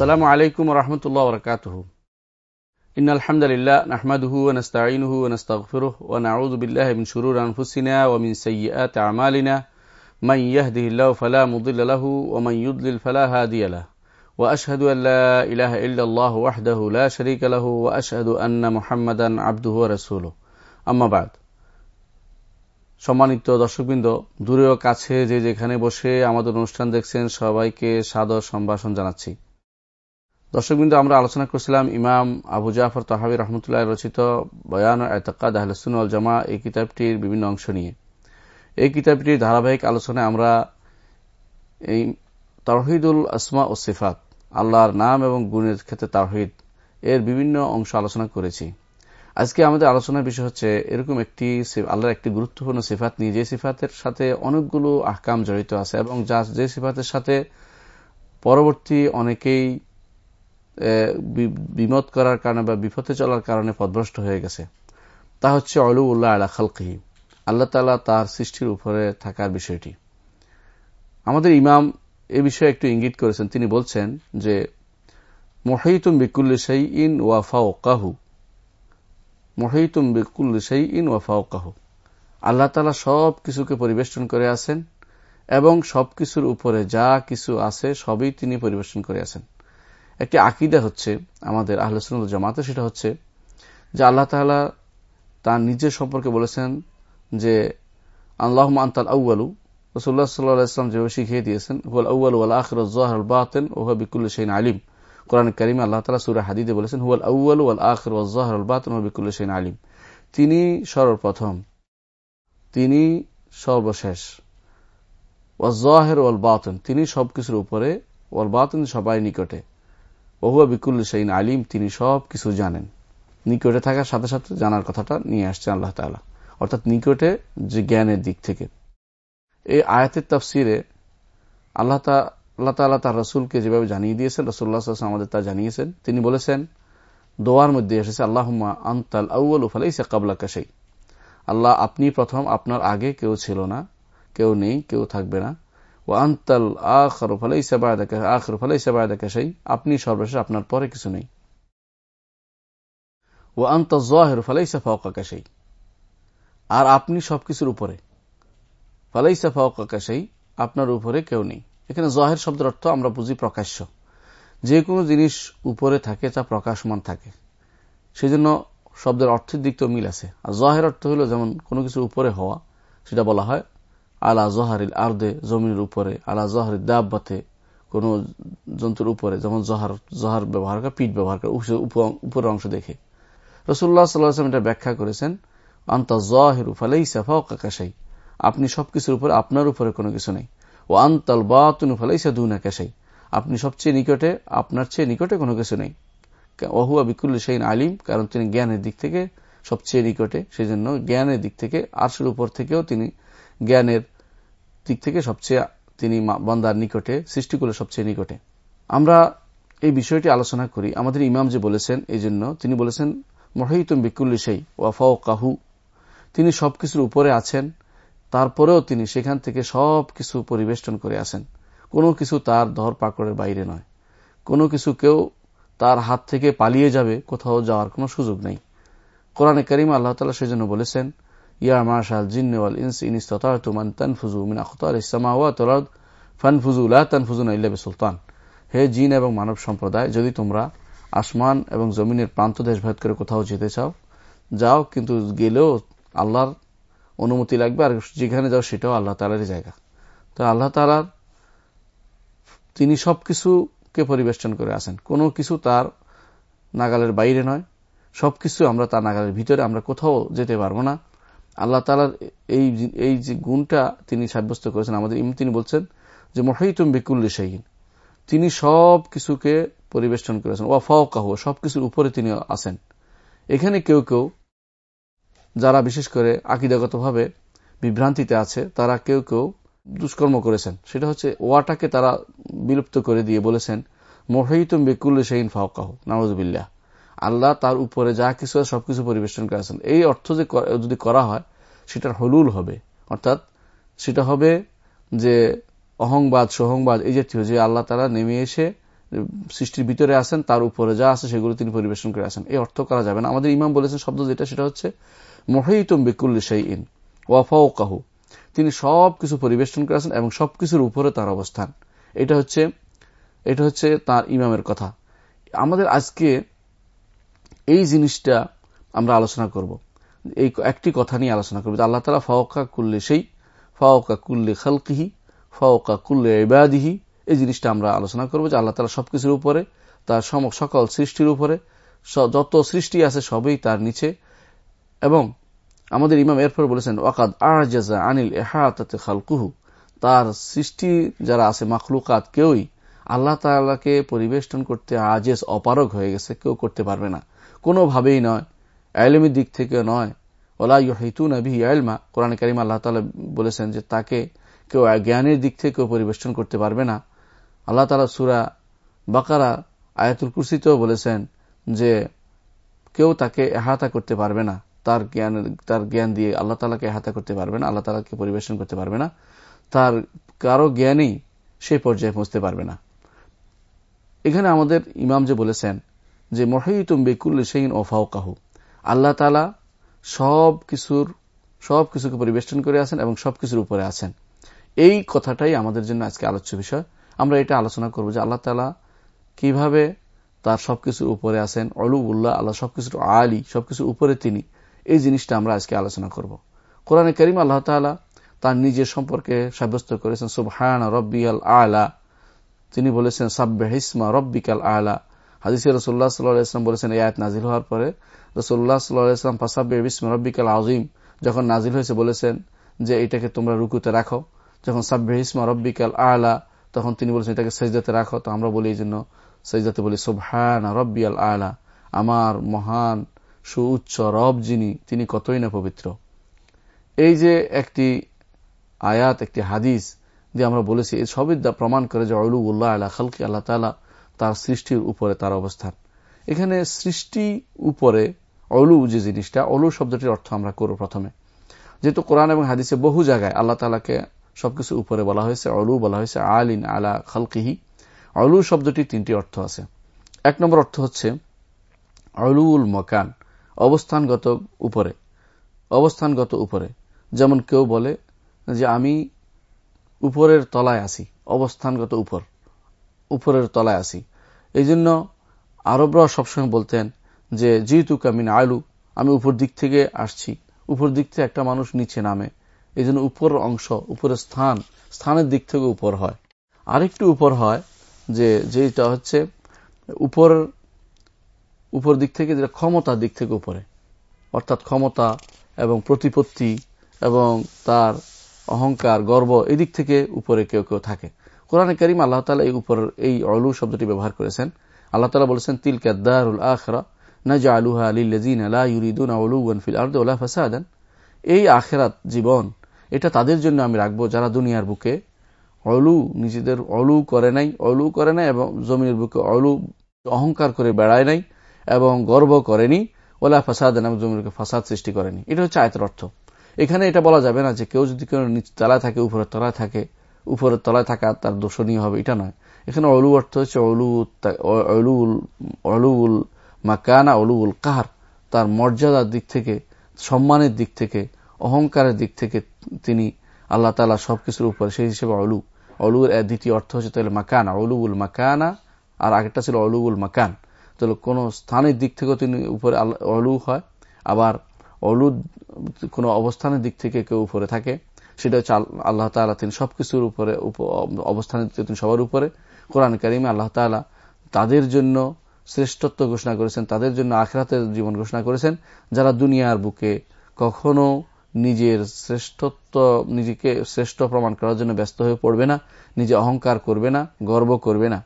السلام عليكم ورحمة الله وبركاته إن الحمد لله نحمده ونستعينه ونستغفره ونعوذ بالله من شرور أنفسنا ومن سيئات عمالنا من يهده الله فلا مضل له ومن يضلل فلا هادي له وأشهد أن لا إله إلا الله وحده لا شريك له وأشهد أن محمدا عبده ورسوله أما بعد সম্মানিত দর্শকবৃন্দ দূরেও কাছে যে যেখানে বসে আমাদের অনুষ্ঠান দেখছেন সবাইকে সাদর সম্ভাষণ জানাচ্ছি দর্শকবৃন্দ, আমরা আলোচনা করছিলাম ইমাম আবু জাফর তহাবি রহমতুল্লাহ রচিত বয়ান এতকাদ আহলসুন আল জামা এই কিতাবটির বিভিন্ন অংশ নিয়ে। এই কিতাবটির ধারাবাহিক আলোচনায় আমরা এই তাহিদুল আসমা ও সিফাত, আল্লাহর নাম এবং গুণের ক্ষেত্রে তাহিদ এর বিভিন্ন অংশ আলোচনা করেছি। আজকে আমাদের আলোচনার বিষয় হচ্ছে এরকম একটি আল্লাহর একটি গুরুত্বপূর্ণ সিফাত নিয়ে, যে সিফাতের সাথে অনেকগুলো আহকাম জড়িত আছে এবং যা যে সিফাতের সাথে পরবর্তী অনেকেই বিমত করার কারণে বা বিপথে চলার কারণে পদভ্রষ্ট হয়ে গেছে। তা হচ্ছে অলু উল্লাহ আলা খালকিহি। আল্লাহ তালা তার সৃষ্টির উপরে থাকার বিষয়টি। আমাদের ইমাম এ বিষয়ে একটু ইঙ্গিত করেছেন। তিনি বলছেন যে, মহিতুম বিকুল্লি সেই ইন ওয়াফা কাহু মহিতুম বিকুল্লি সেই ইন ওয়াফা কাহু আল্লাহ তালা সব কিছুকে পরিবেষ্টন করে আছেন এবং সবকিছুর উপরে যা কিছু আছে সবই তিনি পরিবেশন করে আছেন। একটি আকিদা হচ্ছে আমাদের আহলসুল জামাতে, সেটা হচ্ছে যে আল্লাহ তালা তার নিজের সম্পর্কে বলেছেন যে আল্লাহ আন্তাল আউ্বালু রসুল্লাহ সাল্লাহ ইসলাম যেভাবে শিখিয়ে দিয়েছেন, হুয়াল আউ্বাল ওয়াল আখর জোহার বাতেন ওহা বিকুল সেইন আলিম। কোরআন করিম আল্লাহ তালা সুরা হাদিদে বলেছেন, হুয়াল আউ্বাল ওয়াল আখর জোহার বাতেন ওহা বিকুল সেইন আলিম। তিনি সর্বপ্রথম, তিনি সর্বশেষ। ওয়াজহের ওয়াল বাতন তিনি সবকিছুর উপরে, ওয়াল বাতন সবাই নিকটে। ওহুয়া বিকুল সেইন আলিম, তিনি সব কিছু জানেন। নিকটে থাকার সাথে সাথে জানার কথাটা নিয়ে আসছেন আল্লাহ তালা অর্থাৎ নিকটে যে জ্ঞানের দিক থেকে। এই আয়াতের তফসিরে আল্লাহ আল্লাহ তালা তার রসুলকে যেভাবে জানিয়ে দিয়েছেন রসুল্লাহ আমাদের তা জানিয়েছেন। তিনি বলেছেন, দোয়ার মধ্যে এসেছে আল্লাহমা আন্তাল আউ্ল ফালাইসা কাবলা কাশাই আল্লাহ, আপনি প্রথম আপনার আগে কেউ ছিল না, কেউ নেই, কেউ থাকবে না। ও আন্তাল আখর ফালাইসা বায়দা আখর ফালাইসা বায়দা কাশাই আপনি সর্বশেষ আপনার পরে কিছু নেই। ও আন্ত জহের ফালাইসা ফাওকা কাশাই আর আপনি সবকিছুর উপরে। ফালাইসা ফাওকা কাশাই আপনার উপরে কেউ নেই। এখানে জহের শব্দের অর্থ আমরা বুঝি প্রকাশ্য। যে কোনো জিনিস উপরে থাকে, তা প্রকাশমান থাকে। সেজন্য শব্দের অর্থের দিক তো মিল আছে। আর জহের অর্থ হলো যেমন কোনো কিছুর উপরে হওয়া, সেটা বলা হয় আলা জহারিল আর্দে, জমিনের উপরে, আলা জহারিল দাব্বাতে, কোন জন্তুর উপরে, যেমন জহার জহার ব্যবহার করে, পিঠ ব্যবহার করে উপরের অংশ দেখে। রসুল্লাহ সাল্লাম এটা ব্যাখ্যা করেছেন, আন্তা জহেরু ফালাই সাফাকাশাই আপনি সবকিছুর উপরে, আপনার উপরে কোনো কিছু নেই। ও আন্তাল বাতুনু ফালাইসা দুনা কাশাই আপনি সবচেয়ে নিকটে, আপনার চেয়ে নিকটে কোনো কিছু নেই। ওহুয়া বিকুল সেইন আলিম, কারণ তিনি জ্ঞানের দিক থেকে সবচেয়ে নিকটে সেই জন্য জ্ঞানের দিক থেকে, আরশের উপর থেকেও তিনি জ্ঞানের দিক থেকে সবচেয়ে তিনি বন্দার নিকটে সৃষ্টি করলে সবচেয়ে নিকটে। আমরা এই বিষয়টি আলোচনা করি। আমাদের ইমাম যে বলেছেন এই জন্য তিনি বলেছেন, মহিতুম বিকুল্লি সেই ওয়াফাও কাহু তিনি সবকিছুর উপরে আছেন, তারপরেও তিনি সেখান থেকে সব কিছু পরিবেষ্টন করে আসেন কোনো কিছু তার ধর পাকড়ের বাইরে নয়। কোনো কিছু কেউ তার হাত থেকে পালিয়ে যাবে, কোথাও যাওয়ার কোনো সুযোগ নেই। কোরআনে করিম আল্লাহ তালা সেজন্য বলেছেন ইয়া মাশাল জিন্নওয়াল ইনস ইনিস্তাতুমান তানফুজু মিন আখতার ইসলামাওয়া তোলাদ ফানফুজু লা তানফুজুনা ইল্লা সুলতান হে জিন এবং মানব সম্প্রদায়, যদি তোমরা আসমান এবং জমিনের প্রান্ত দেশ ভেদ করে কোথাও যেতে চাও, যাও, কিন্তু গেলেও আল্লাহর অনুমতি লাগবে, আর যেখানে যাও সেটাও আল্লাহ তালারই জায়গা। তো আল্লাহ তালার তিনি সবকিছুকে পরিবেষ্টন করে আসেন কোনো কিছু তার নাগালের বাইরে নয়। সবকিছু আমরা তার নাগালের ভিতরে, আমরা কোথাও যেতে পারব না। আল্লাহ তালার এই এই যে গুণটা তিনি সাব্যস্ত করেছেন, আমাদের তিনি বলছেন যে, মহিতুম বিকুল্লি শাহীন তিনি সব কিছুকে পরিবেষ্টন করেছেন। ওয়াফাও কাহ সবকিছুর উপরে তিনি আসেন এখানে কেউ কেউ, যারা বিশেষ করে আকিদাগতভাবে বিভ্রান্তিতে আছে, তারা কেউ কেউ দুষ্কর্ম করেছেন। সেটা হচ্ছে, ওয়াটাকে তারা বিলুপ্ত করে দিয়ে বলেছেন, মহিতুম বেকুল সেইন ফাওকাহ নামজবিল্লাহ আল্লাহ তার উপরে যা কিছু সবকিছু পরিবেশন করেছেন এই অর্থ যে যদি করা হয়, সেটার হলুল হবে। অর্থাৎ সেটা হবে যে অহংবাদ, সহংবাদ, এই জাতীয় যে আল্লাহ তারা নেমে এসে সৃষ্টির ভিতরে আছেন, তার উপরে যা আছে সেগুলো তিনি পরিবেশন করে আছেন। এই অর্থ করা যাবে না। আমাদের ইমাম বলেছেন শব্দ যেটা, সেটা হচ্ছে মহিতুম বিকুল সেই ইন ওয়াফাও কাহু তিনি সব কিছু পরিবেশন করে আছেন এবং সবকিছুর উপরে তার অবস্থান। এটা হচ্ছে এটা হচ্ছে তার ইমামের কথা। আমাদের আজকে এই জিনিসটা আমরা আলোচনা করব। এই একটি কথা নিয়ে আলোচনা করব আল্লাহ তালা ফাওকা কুল্লে সেই ফাওকা কুল্লে খালকিহি, ফাওকা কুল্লে এবাদিহি এই জিনিসটা আমরা আলোচনা করব যে আল্লাহ তালা সবকিছুর উপরে, তার সম, সকল সৃষ্টির উপরে যত সৃষ্টি আছে সবই তার নিচে। এবং আমাদের ইমাম এরপর বলেছেন, ওয়াকাদ আজাজা আনিল এহাতে খালকুহু, তার সৃষ্টি যারা আছে মাখলুকাত কেউই, আল্লাহ তালাকে পরিবেষ্টন করতে আজেজ অপারগ হয়ে গেছে, কেউ করতে পারবে না। কোনোভাবেই নয়। আলমের দিক থেকে নয়। ওলা ইহিতু নবী আলমা কোরআন করিম আল্লাহ তালা বলেছেন যে তাকে কেউ জ্ঞানের দিক থেকে কেউ পরিবেষ্টন করতে পারবে না। আল্লাহ তালা সুরা বাকারা আয়াতুল কুরসিতেও বলেছেন যে কেউ তাকে এহাতা করতে পারবে না। তার জ্ঞান তার জ্ঞান দিয়ে আল্লাহ তালাকে এহাতা করতে পারবে না, আল্লাহ তালাকে পরিবেশন করতে পারবে না। তার কারও জ্ঞানই সেই পর্যায়ে পৌঁছতে পারবে না। এখানে আমাদের ইমাম যে বলেছেন যে মহিতুম বেকুল সেইন ও ফাউকাহু আল্লাহ তালা সব কিছুর, সব কিছুকে পরিবেষ্টন করে আছেন এবং সব কিছুর উপরে আছেন। এই কথাটাই আমাদের জন্য আজকে আলোচ্য বিষয়। আমরা এটা আলোচনা করব যে আল্লাহ তালা কীভাবে তার সবকিছুর উপরে আছেন। অলু উল্লাহ আল্লাহ সবকিছুর আলী সবকিছুর উপরে তিনি। এই জিনিসটা আমরা আজকে আলোচনা করব। কোরআনে করিম আল্লাহ তালা তার নিজের সম্পর্কে সাব্যস্ত করেছেন, সুবহান রব্বি আল। আলা তিনি বলেছেন সাব্বে হিসমা রব্বিকাল আলা। হাদিস রসুল্লাহ সাল্লাহাম বলেছেন, এই আয়াত নাজিল হওয়ার পরে রসুল্লাহ সাল্লাহাম ফাসাব্বে বিসমা রব্বিকাল আজিম যখন নাজিল হয়েছে বলেছেন যে এটাকে তোমরা রুকুতে রাখো। যখন সাব্বে হিসমা রব্বিকাল আলা, তখন তিনি বলেছেন এটাকে সেজদাতে রাখো। তো আমরা বলি এই জন্য সেজদাতে বলি সুবহান রব্বি আল আলা আমার মহান সুউচ্চ রব যিনি, তিনি কতই না পবিত্র। এই যে একটি আয়াত, একটি হাদিস দিয়ে আমরা বলেছি এই সবই প্রমাণ করে যে অলু উল্লাহ আল্লাহ খালকি, আল্লাহ তালা তার সৃষ্টির উপরে তার অবস্থান। এখানে সৃষ্টি উপরে অলু যে জিনিসটা, অলু শব্দটির অর্থ আমরা করব প্রথমে। যেহেতু কোরআন এবং হাদিসে বহু জায়গায় আল্লাহ তালাকে সবকিছু উপরে বলা হয়েছে, অলু বলা হয়েছে, আলিন আলা খালকিহি। অলু শব্দটির তিনটি অর্থ আছে। এক নম্বর অর্থ হচ্ছে অলুল মকান, অবস্থানগত উপরে অবস্থানগত উপরে। যেমন কেউ বলে যে আমি উপরের তলায় আসি অবস্থানগত উপর, উপরের তলায় আসি এই জন্য আরবরা সবসময় বলতেন যে, যেহেতু কামিন আলু, আমি উপর দিক থেকে আসছি। উপর দিক থেকে একটা মানুষ নিচে নামে। এই জন্য উপর অংশ, উপরের স্থান, স্থানের দিক থেকে উপর হয়। আরেকটু উপর হয় যে যেটা হচ্ছে উপর উপর দিক থেকে যেটা ক্ষমতার দিক থেকে উপরে। অর্থাৎ ক্ষমতা এবং প্রতিপত্তি এবং তার অহংকার, গর্ব, এদিক থেকে উপরে কেউ কেউ থাকে। কোরআনে করিম আল্লাহ তালা এই উপর এই অলু শব্দটি ব্যবহার করেছেন। আল্লাহ তালা বলেছেন তিল কাদ্দারুল আখরা নাজা আলুহা আলিল্লাজিন আলা ইউরিদুন আউলুয়ান ফিল আর্দ ওলা ফাসাদান। এই আখেরাত জীবন, এটা তাদের জন্য আমি রাখব যারা দুনিয়ার বুকে অলু, নিজেদের অলু করে নাই, অলু করে নাই এবং জমির বুকে অলু, অহংকার করে বেড়ায় নাই এবং গর্ব করেনি ওলা ফাসাদ এবং জমির বুকে ফাসাদ সৃষ্টি করেনি। এটা হচ্ছে আয়তের অর্থ। এখানে এটা বলা যাবে না যে কেউ যদি কেউ নিচ তলায় থাকে, উপরের তলায় থাকে উপরের তলায় থাকা তার দোষণীয় হবে, এটা নয়। এখানে অলু অর্থ হচ্ছে অলু অলুল অলুল মাকানা অলুল কাহার। তার মর্যাদার দিক থেকে, সম্মানের দিক থেকে, অহংকারের দিক থেকে তিনি আল্লাহ তালা সবকিছুর উপরে, সেই হিসেবে অলু। অলুর দ্বিতীয় অর্থ হচ্ছে তাহলে মাকানা অলুল মাকানা, আর আগেরটা ছিল অলুল মাকান। তাহলে কোন স্থানের দিক থেকেও তিনি উপরে অলু হয়, আবার অলু কোন অবস্থানের দিক থেকে কেউ উপরে থাকে। সেটা হচ্ছে আল্লাহ তালা তিনি সবকিছুর উপরে অবস্থানের দিক তিনি সবার উপরে। কোরআন করিমে আল্লাহ তালা তাদের জন্য শ্রেষ্ঠত্ব ঘোষণা করেছেন, তাদের জন্য আখরাতের জীবন ঘোষণা করেছেন, যারা দুনিয়ার বুকে কখনো নিজের শ্রেষ্ঠত্ব, নিজেকে শ্রেষ্ঠ প্রমাণ করার জন্য ব্যস্ত হয়ে পড়বে না, নিজে অহংকার করবে না, গর্ব করবে না।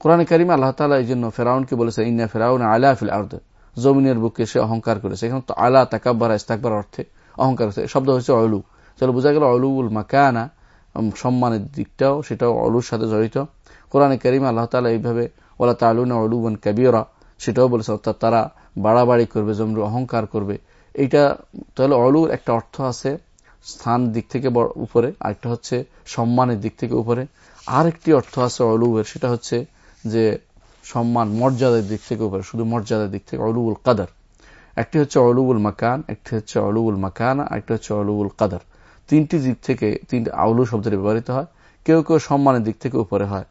কোরআন করিম আল্লাহ তালা এই জন্য ফেরাউনকে বলেছে, ইন্না ফেরাউন আলা ফিল আর্দ। জমিনের বুকে সে অহংকার করেছে। এখন তো আলা, তাকাব্বার, ইস্তাকবার অর্থে অহংকার শব্দ হচ্ছে অলু চলো বোঝা গেল অলুল মাকানা সম্মানের দিকটাও, সেটাও অলুর সাথে জড়িত। কোরআনে করিম আল্লাহ তালা এইভাবে ওলা তালুনা অলুবন কাবিয়রা সেটাও বলেছে অর্থাৎ তারা বাড়াবাড়ি করবে জমির অহংকার করবে। এইটা তাহলে অলুর একটা অর্থ আছে স্থান দিক থেকে উপরে, আরেকটা হচ্ছে সম্মানের দিক থেকে উপরে। আরেকটি অর্থ আছে অলুয়ের সেটা হচ্ছে যে সম্মান মর্যাদার দিক থেকে উপরে, শুধু মর্যাদার দিক থেকে অলুবুল কাদার। একটি হচ্ছে অলুবুল মাকান, একটি হচ্ছে অলুবুল মাকান একটি হচ্ছে অলুবুল কাদার। তিনটি দিক থেকে তিনটি আউলু শব্দটি ব্যবহৃত হয়। কেউ কেউ সম্মানের দিক থেকে উপরে হয়।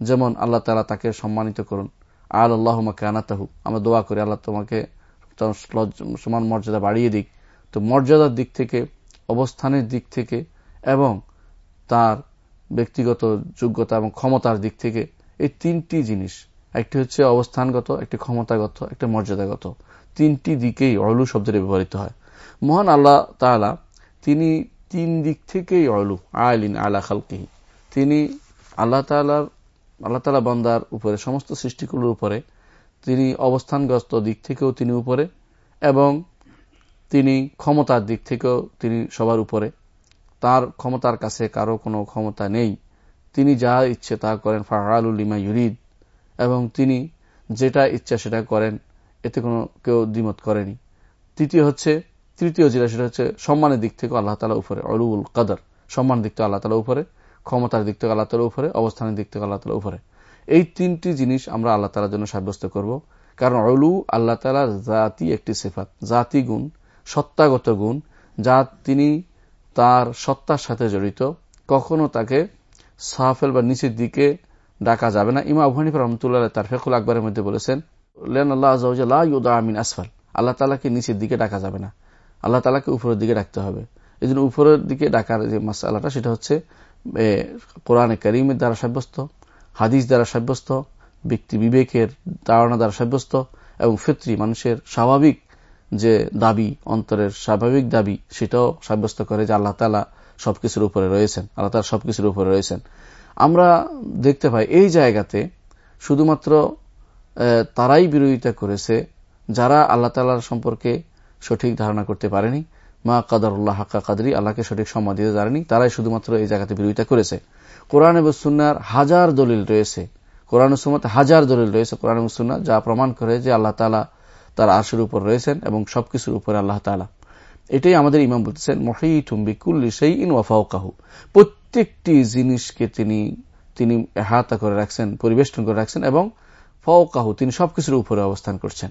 যেমন আল্লাহ তালা তাকে সম্মানিত করুন। আল আল্লাহ মাকানাতাহু আমরা দোয়া করি, আল্লাহ তোমাকে সমান মর্যাদা বাড়িয়ে দিক। তো মর্যাদার দিক থেকে, অবস্থানের দিক থেকে এবং তার ব্যক্তিগত যোগ্যতা এবং ক্ষমতার দিক থেকে এই তিনটি জিনিস, একটি হচ্ছে অবস্থানগত, একটি ক্ষমতাগত, একটি মর্যাদাগত। তিনটি দিকেই অলু শব্দটি ব্যবহৃত হয়। মহান আল্লাহ তালা তিনি তিন দিক থেকেই অলু আয়লিন আলা খালকিহি। তিনি আল্লাহ তালার আল্লাহ তালা বন্দার উপরে, সমস্ত সৃষ্টিগুলোর উপরে, তিনি অবস্থানগ্রস্ত দিক থেকেও তিনি উপরে এবং তিনি ক্ষমতার দিক থেকেও তিনি সবার উপরে। তার ক্ষমতার কাছে কারও কোনো ক্ষমতা নেই। তিনি যা ইচ্ছে তা করেন ফাহালুলিমা ইউরিদ। এবং তিনি যেটা ইচ্ছা সেটা করেন, এতে কোনো কেউ দ্বিমত করেনি। তৃতীয় হচ্ছে তৃতীয় যেটা, সেটা হচ্ছে সম্মানের দিক থেকে আল্লাহ তালা উপরে অলুল কাদর। সম্মানের দিক থেকে আল্লাহ তালা উপরে, ক্ষমতার দিক থেকে আল্লাহ তালা উপরে, অবস্থানের দিক থেকে আল্লাহ তালা উপরে। এই তিনটি জিনিস আমরা আল্লাহ তালার জন্য সাব্যস্ত করব। কারণ অলু আল্লাহ তালার জাতি একটি সেফাত, জাতি গুণ, সত্তাগত গুণ, যা তিনি তার সত্তার সাথে জড়িত। কখনো তাকে সাফেল বা নিচের দিকে ডাকা যাবে না। ইমা আবহানিফ রহমতুল্লাহ তার ফেকুল আকবরের মধ্যে বলেছেন আসফাল। আল্লাহ তালাকে নিচের দিকে ডাকা যাবে না। আল্লাহ তালাকে উপরের দিকে ডাকতে হবে। এই জন্য উপরের দিকে ডাকার যে মাসালাটা সেটা হচ্ছে কোরআনে করিমের দ্বারা সাব্যস্ত, হাদিস দ্বারা সাব্যস্ত, ব্যক্তি বিবেকের ধারণা দ্বারা সাব্যস্ত এবং ফিত্রি, মানুষের স্বাভাবিক যে দাবি, অন্তরের স্বাভাবিক দাবি, সেটাও সাব্যস্ত করে যে আল্লাহ তালা সবকিছুর উপরে রয়েছেন। আল্লাহ তালা সবকিছুর উপরে রয়েছেন। আমরা দেখতে পাই এই জায়গাতে শুধুমাত্র তারাই বিরোধিতা করেছে যারা আল্লাহ তালার সম্পর্কে সঠিক ধারণা করতে পারেনি। মা কাদারুল্লাহ হাক্কা কাদরি, আল্লাহকে সঠিক সম্মান দিতে পারেনি তারাই শুধুমাত্র এই জায়গাতে বিরোধিতা করেছে। কোরআন এবং সুন্নার হাজার দলিল রয়েছে। কোরআন সুমত হাজার দলিল রয়েছে কোরআন সুন্না যা প্রমাণ করে যে আল্লাহ তালা তার আশের উপর রয়েছেন এবং সবকিছুর উপরে আল্লাহ তালা এটাই আমাদের ইমাম বলতেছেন মহিটুম্বি কুল্লি সেই ইন ওয়াফাও কাহু প্রত্যেকটি জিনিসকে তিনি তিনি হাতা করে রাখছেন, পরিবেষ্টন করে রাখছেন এবং ফাও কাহু তিনি সবকিছুর উপরে অবস্থান করছেন।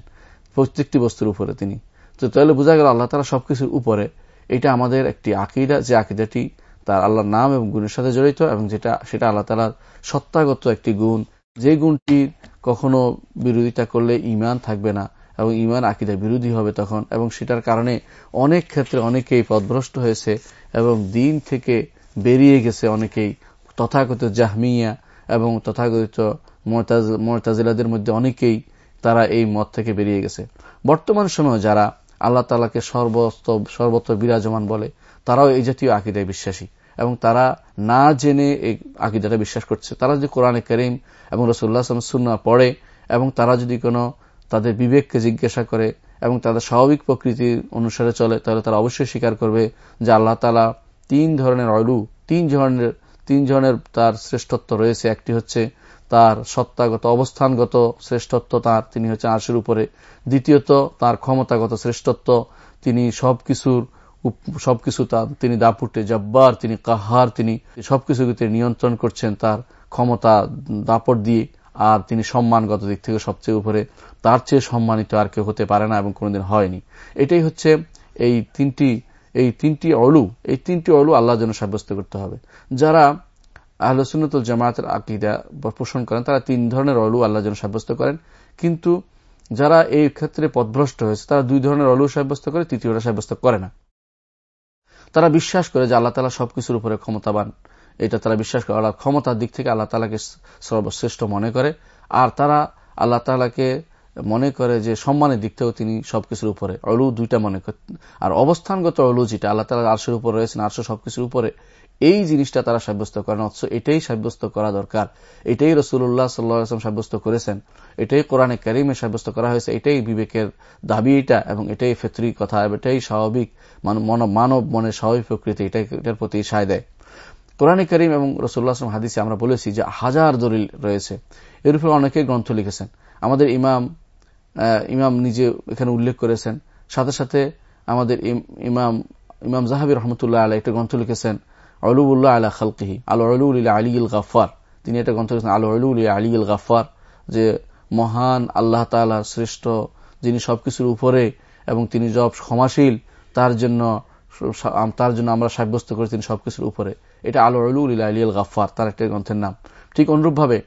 প্রত্যেকটি বস্তুর উপরে তিনি তো তাহলে বোঝা গেল আল্লাহ তালা সবকিছুর উপরে এটা আমাদের একটি আকিদা, যে আকিদাটি তার আল্লাহর নাম এবং গুণের সাথে জড়িত এবং যেটা, সেটা আল্লাহ তালার সত্তাগত একটি গুণ। যে গুণটি কখনো বিরোধিতা করলে ইমান থাকবে না এবং ইমান আকিদার বিরোধী হবে তখন এবং সেটার কারণে অনেক ক্ষেত্রে অনেকেই পদভ্রষ্ট হয়েছে এবং দিন থেকে বেরিয়ে গেছে অনেকেই। তথাকথিত জাহমিয়া এবং তথাকথিত মোরতাজিলাদের মধ্যে অনেকেই তারা এই মত থেকে বেরিয়ে গেছে। বর্তমান সময়ে যারা আল্লাহ তালাকে সর্বস্ত সর্বত্র বিরাজমান বলে। তারাও এই জাতীয় আকিদায় বিশ্বাসী। এবং তারা না জেনে এই আকিদাটা বিশ্বাস করছে। তারা যদি কোরআনে করিম এবং রসুল্লাহ সুন্না পড়ে এবং তারা যদি কোনো তাদের বিবেককে জিজ্ঞাসা করে এবং তাদের স্বাভাবিক প্রকৃতি অনুসারে চলে, তাহলে তারা অবশ্যই স্বীকার করবে যে আল্লাহ তালা তিন ধরনের অলু, তিন ধরনের তিন ধরনের তার শ্রেষ্ঠত্ব রয়েছে। একটি হচ্ছে তার সত্তাগত, অবস্থানগত শ্রেষ্ঠত্ব তার, তিনি হচ্ছে আশের উপরে। দ্বিতীয়ত, তার ক্ষমতাগত শ্রেষ্ঠত্ব, তিনি সবকিছুর সবকিছু তার, তিনি দাপুটে জব্বার, তিনি কাহার, তিনি সবকিছুকে তিনি নিয়ন্ত্রণ করছেন তার ক্ষমতা দাপট দিয়ে, আর তিনি সম্মানগত দিক থেকে সবচেয়ে উপরে। তার চেয়ে সম্মানিত আর কেউ হতে পারে না এবং কোনোদিন হয়নি। এটাই হচ্ছে এই তিনটি এই তিনটি অলু, এই তিনটি অলু আল্লাহর জন্য সাব্যস্ত করতে হবে। যারা আহলসুন্নতুল জামায়াতের আকিদা পোষণ করেন, তারা তিন ধরনের অলু আল্লাহ যেন সাব্যস্ত করেন। কিন্তু যারা এই ক্ষেত্রে পদভ্রষ্ট হয়েছে, তারা দুই ধরনের অলু সাব্যস্ত করে, তৃতীয়টা সাব্যস্ত করে না। তারা বিশ্বাস করে যে আল্লাহ তালা সবকিছুর উপরে ক্ষমতাবান। এটা তারা বিশ্বাস করে। আল্লাহ ক্ষমতার দিক থেকে আল্লাহ তালাকে সর্বশ্রেষ্ঠ মনে করে। আর তারা আল্লাহ তালাকে মনে করে যে সম্মানের দিক থেকেও তিনি সবকিছুর উপরে অলু দুইটা মনে করে আর অবস্থানগত অলু যেটা, আল্লাহ তালা আরশের উপর রয়েছেন, আরশো সবকিছুর উপরে, এই জিনিসটা তারা সাব্যস্ত করেন, অথচ এটাই সাব্যস্ত করা দরকার। এটাই রসুল্লাহ সাল্লাম সাব্যস্ত করেছেন। এটাই কোরআনে করিমে সাব্যস্ত করা হয়েছে, এটাই বিবেকের দাবি এটা, এবং এটাই ফেতরি কথা এটাই স্বাভাবিক মানব মনের স্বাভাবিক প্রকৃতি, এটাই এটার প্রতি সায় দেয়। কোরআনে করিম এবং রসুল্লাহ আসলাম হাদিসে আমরা বলেছি যে হাজার দলিল রয়েছে। এর উপরে অনেকে গ্রন্থ লিখেছেন। আমাদের ইমাম ইমাম নিজে এখানে উল্লেখ করেছেন। সাথে সাথে আমাদের ইমাম ইমাম জাহাবির রহমতুল্লাহ আলা একটা গ্রন্থ লিখেছেন অলুবুল্লাহ আলা খালকিহি আল অলুল আলী ইল গাফার তিনি একটা গ্রন্থ লিখেছেন আল অলুল আলী ইল গাফার যে মহান আল্লাহ তালা শ্রেষ্ঠ, যিনি সবকিছুর উপরে এবং তিনি জব ক্ষমাশীল, তার জন্য তার জন্য আমরা সাব্যস্ত করি তিনি সবকিছুর উপরে। এটা আলো আলুল আলিয়াল গাফার তার একটি গ্রন্থের নাম। ঠিক অনুরূপভাবে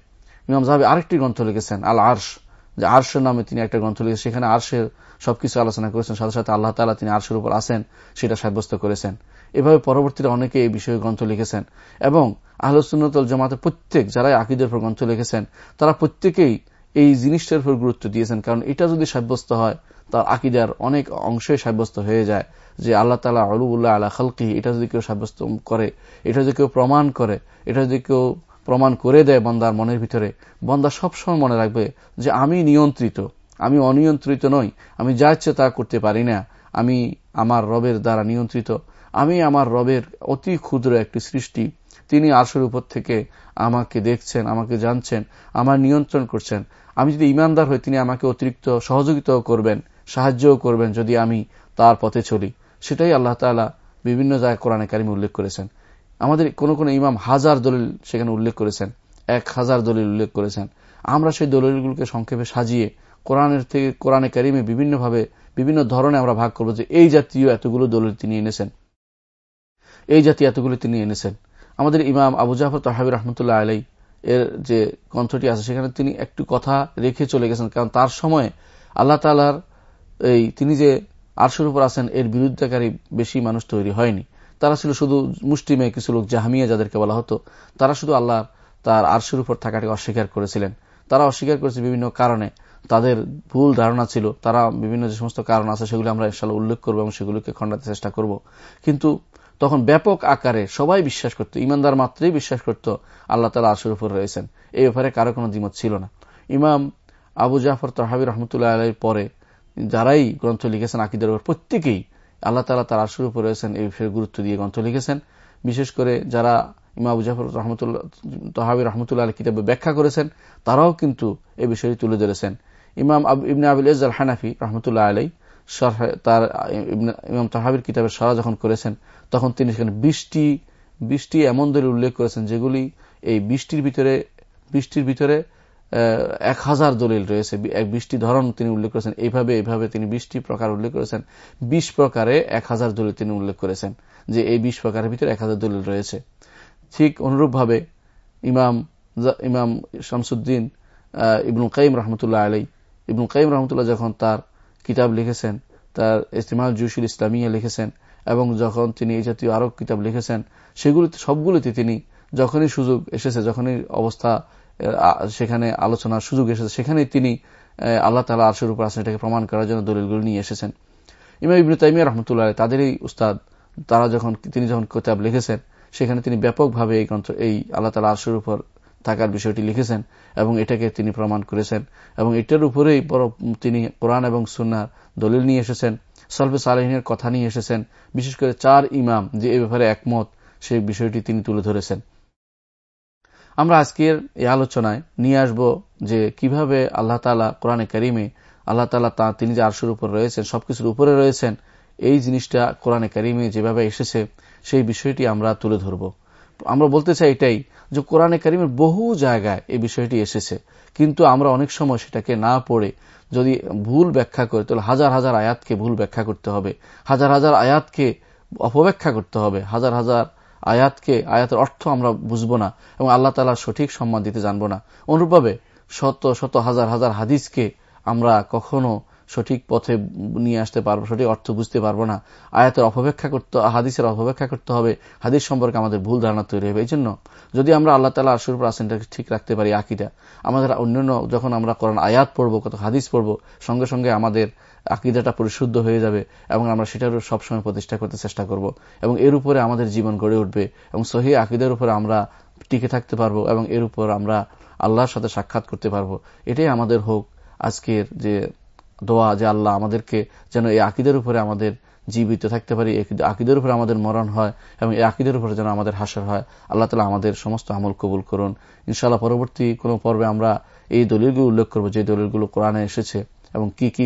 ইমাম জাহাবি আরেকটি গ্রন্থ লিখেছেন আল আর্শ যে আর্শের নামে তিনি একটা গ্রন্থ লিখেছেন, সেখানে আর্শের সবকিছু আলোচনা করেছেন, সাথে সাথে আল্লাহ তালা তিনি আর্শের উপর আসেন সেটা সাব্যস্ত করেছেন। এভাবে পরবর্তীতে অনেকে এই বিষয়ে গ্রন্থ লিখেছেন। এবং আহলসুন্নতল জামাতের প্রত্যেক যারাই আকিদের উপর গ্রন্থ লিখেছেন, তারা প্রত্যেকেই এই জিনিসটার উপর গুরুত্ব দিয়েছেন। কারণ এটা যদি সাব্যস্ত হয়, তার আকিদার অনেক অংশে সাব্যস্ত হয়ে যায়। যে আল্লাহ তালা আলুবুল্লাহ আল্লাহ খালকি এটা যদি কেউ সাব্যস্ত করে, এটা যদি কেউ প্রমাণ করে, এটা যদি কেউ প্রমাণ করে দেয় বন্দার মনের ভিতরে। বন্দা সবসময় মনে রাখবে যে আমি নিয়ন্ত্রিত, আমি অনিয়ন্ত্রিত নই, আমি যা ইচ্ছে তা করতে পারি না। আমি আমার রবের দ্বারা নিয়ন্ত্রিত, আমি আমার রবের অতি ক্ষুদ্র একটি সৃষ্টি। তিনি আরশের উপর থেকে আমাকে দেখছেন, আমাকে জানছেন, আমার নিয়ন্ত্রণ করছেন। আমি যদি ইমানদার হই, তিনি আমাকে অতিরিক্ত সহযোগিতাও করবেন, সাহায্যও করবেন যদি আমি তার পথে চলি। সেটাই আল্লাহ তালা বিভিন্ন জায়গায় কোরআনে কারিমে উল্লেখ করেছেন। আমাদের কোন কোন ইমাম হাজার দলিল সেখানে উল্লেখ করেছেন, এক হাজার দলিল উল্লেখ করেছেন। আমরা সেই দলিলগুলোকে সংক্ষেপে সাজিয়ে কোরআনের থেকে, কোরআনে কারিমে বিভিন্নভাবে, বিভিন্ন ধরনে আমরা ভাগ করব যে এই জাতীয় এতগুলো দলিল তিনি এনেছেন। এই জাতীয় এতগুলো তিনি এনেছেন। আমাদের ইমাম আবু জাফর তহাবি রহমতুল্লাহ আলাই এর যে গ্রন্থটি আছে, সেখানে তিনি একটু কথা রেখে চলে গেছেন, কারণ তার সময় আল্লাহ তালার এই, তিনি যে আরশের উপর আছেন, এর বিরুদ্ধকারী বেশি মানুষ তৈরি হয়নি। তারা ছিল শুধু মুষ্টিমে কিছু লোক, জাহামিয়া যাদেরকে বলা হতো, তারা শুধু আল্লাহ তার আরশের উপর থাকাটাকে অস্বীকার করেছিলেন। তারা অস্বীকার করেছে বিভিন্ন কারণে। তাদের ভুল ধারণা ছিল, তারা বিভিন্ন যে সমস্ত কারণ আছে সেগুলি আমরা ইনশাল্লাহ উল্লেখ করব এবং সেগুলিকে খণ্ডাতে চেষ্টা করব। কিন্তু তখন ব্যাপক আকারে সবাই বিশ্বাস করত, ইমানদার মাত্রেই বিশ্বাস করত আল্লাহ তালা আরশের উপর রয়েছেন। এই ব্যাপারে কারও কোনো দ্বিমত ছিল না। ইমাম আবু জাফর তহাবি রহমতুল্লাহ আলের পরে যারাই গ্রন্থ লিখেছেন, আকিদের উপর প্রত্যেকেই আল্লাহ তালা তার আশুর উপর রয়েছেন, এই বিষয়ে গুরুত্ব দিয়ে গ্রন্থ লিখেছেন। বিশেষ করে যারা ইমা আবু জাফর রহমতুল্লাহ, তহাবি রহমতুল্লাহ আল কিতাবে ব্যাখ্যা করেছেন, তারাও কিন্তু এই বিষয়টি তুলে ধরেছেন। ইমাম ইবনে আবুল ইজাল হানাফি রহমতুল্লাহ আলাই তার ইমাম তহাবির কিতাবের সারা যখন করেছেন, তখন তিনি সেখানে বৃষ্টি বৃষ্টি এমন দলিল উল্লেখ করেছেন, যেগুলি এই বৃষ্টির ভিতরে বৃষ্টির ভিতরে এক হাজার দলিল রয়েছে এক বৃষ্টি ধরন তিনি উল্লেখ করেছেন। এইভাবে এইভাবে তিনি বৃষ্টি প্রকার উল্লেখ করেছেন। বিশ প্রকারে এক হাজার দলিল তিনি উল্লেখ করেছেন, যে এই বিশ প্রকারের ভিতরে এক হাজার দলিল রয়েছে। ঠিক অনুরূপভাবে ইমাম ইমাম শামসুদ্দিন ইবনুল কাইম রহমতুল্লাহ আলী ইবনুল কাইম রহমতুল্লাহ যখন তার কিতাব লিখেছেন, তার ইস্তেমাল জুসুল ইসলামিয়া লিখেছেন, এবং যখন তিনি এই জাতীয় আরও কিতাব লিখেছেন, সেগুলিতে সবগুলিতে তিনি যখনই সুযোগ এসেছে, যখনই অবস্থা সেখানে আলোচনার সুযোগ এসেছে। সেখানে তিনি আল্লাহ তালা আরশের উপর আসেন এটাকে প্রমাণ করার জন্য দলিলগুলো নিয়ে এসেছেন। ইমাম ইবনু তাইমিয়া রহমতুল্লাহ তাদেরই উস্তাদ, তারা যখন, তিনি যখন কিতাব লিখেছেন, সেখানে তিনি ব্যাপকভাবে এই গ্রন্থ, এই আল্লাহ তালা আরশের উপর থাকার বিষয়টি লিখেছেন এবং এটাকে তিনি প্রমাণ করেছেন। এবং এটার উপরেই তিনি কোরআন এবং সুনার দলিল নিয়ে এসেছেন, সলফে সালেহিনের কথা নিয়ে এসেছেন। বিশেষ করে চার ইমাম যে এ ব্যাপারে একমত, সেই বিষয়টি তিনি তুলে ধরেছেন। আমরা আজকের এই আলোচনায় নিয়ে আসব যে কীভাবে আল্লাহ তালা কোরআনে করিমে আল্লাহ তালা তা তিনি যে আরশুর উপর রয়েছেন, সবকিছুর উপরে রয়েছেন, এই জিনিসটা কোরআনে করিমে যেভাবে এসেছে, সেই বিষয়টি আমরা তুলে ধরব। আমরা বলতে চাই এটাই যে কোরআনে করিমের বহু জায়গায় এই বিষয়টি এসেছে, কিন্তু আমরা অনেক সময় সেটাকে না পড়ে যদি ভুল ব্যাখ্যা করে, তাহলে হাজার হাজার আয়াতকে ভুল ব্যাখ্যা করতে হবে, হাজার হাজার আয়াতকে অপব্যাখ্যা করতে হবে, হাজার হাজার আয়াতকে, আয়াতের অর্থ আমরা বুঝব না এবং আল্লাহ তালা সঠিক সম্মান দিতে জানব না। অনুরূপভাবে শত শত, হাজার হাজার হাদিসকে আমরা কখনো সঠিক পথে নিয়ে আসতে পারব, সঠিক অর্থ বুঝতে পারব না। আয়াতের অপব্যাখ্যা করতে, হাদিসের অপব্যাখ্যা করতে হবে। হাদিস সম্পর্কে আমাদের ভুল ধারণা তৈরি হবে। এই জন্য যদি আমরা আল্লাহ তালা আসুর উপর আসেনটাকে ঠিক রাখতে পারি আকিটা আমাদের অন্যান্য যখন আমরা করেন আয়াত পড়ব, কত হাদিস পড়ব, সঙ্গে সঙ্গে আমাদের আকিদাটা পরিশুদ্ধ হয়ে যাবে এবং আমরা সেটারও সবসময় প্রতিষ্ঠা করতে চেষ্টা করব এবং এর উপরে আমাদের জীবন গড়ে উঠবে এবং সহি আকিদের উপরে আমরা টিকে থাকতে পারব এবং এর উপর আমরা আল্লাহর সাথে সাক্ষাৎ করতে পারব। এটাই আমাদের হোক আজকের যে দোয়া যে আল্লাহ আমাদেরকে যেন এই আকিদের উপরে আমাদের জীবিত থাকতে পারি আকিদের উপরে আমাদের মরণ হয় এবং এই আকিদের উপরে যেন আমাদের হাসর হয়। আল্লাহ তালা আমাদের সমস্ত আমল কবুল করুন। ইনশাল্লাহ পরবর্তী কোনো পর্বে আমরা এই দলিলগুলো উল্লেখ করব যে দলিলগুলো কোরআনে এসেছে। এবং কি কি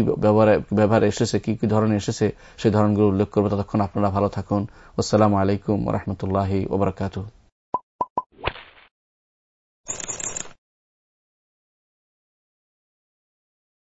ব্যবহার এসেছে, কি কি ধরনের এসেছে সেই ধরনগুলো উল্লেখ করব। ততক্ষণ আপনারা ভালো থাকুন। আসসালামু আলাইকুম রহমতুল্লাহ ওবরাকাতু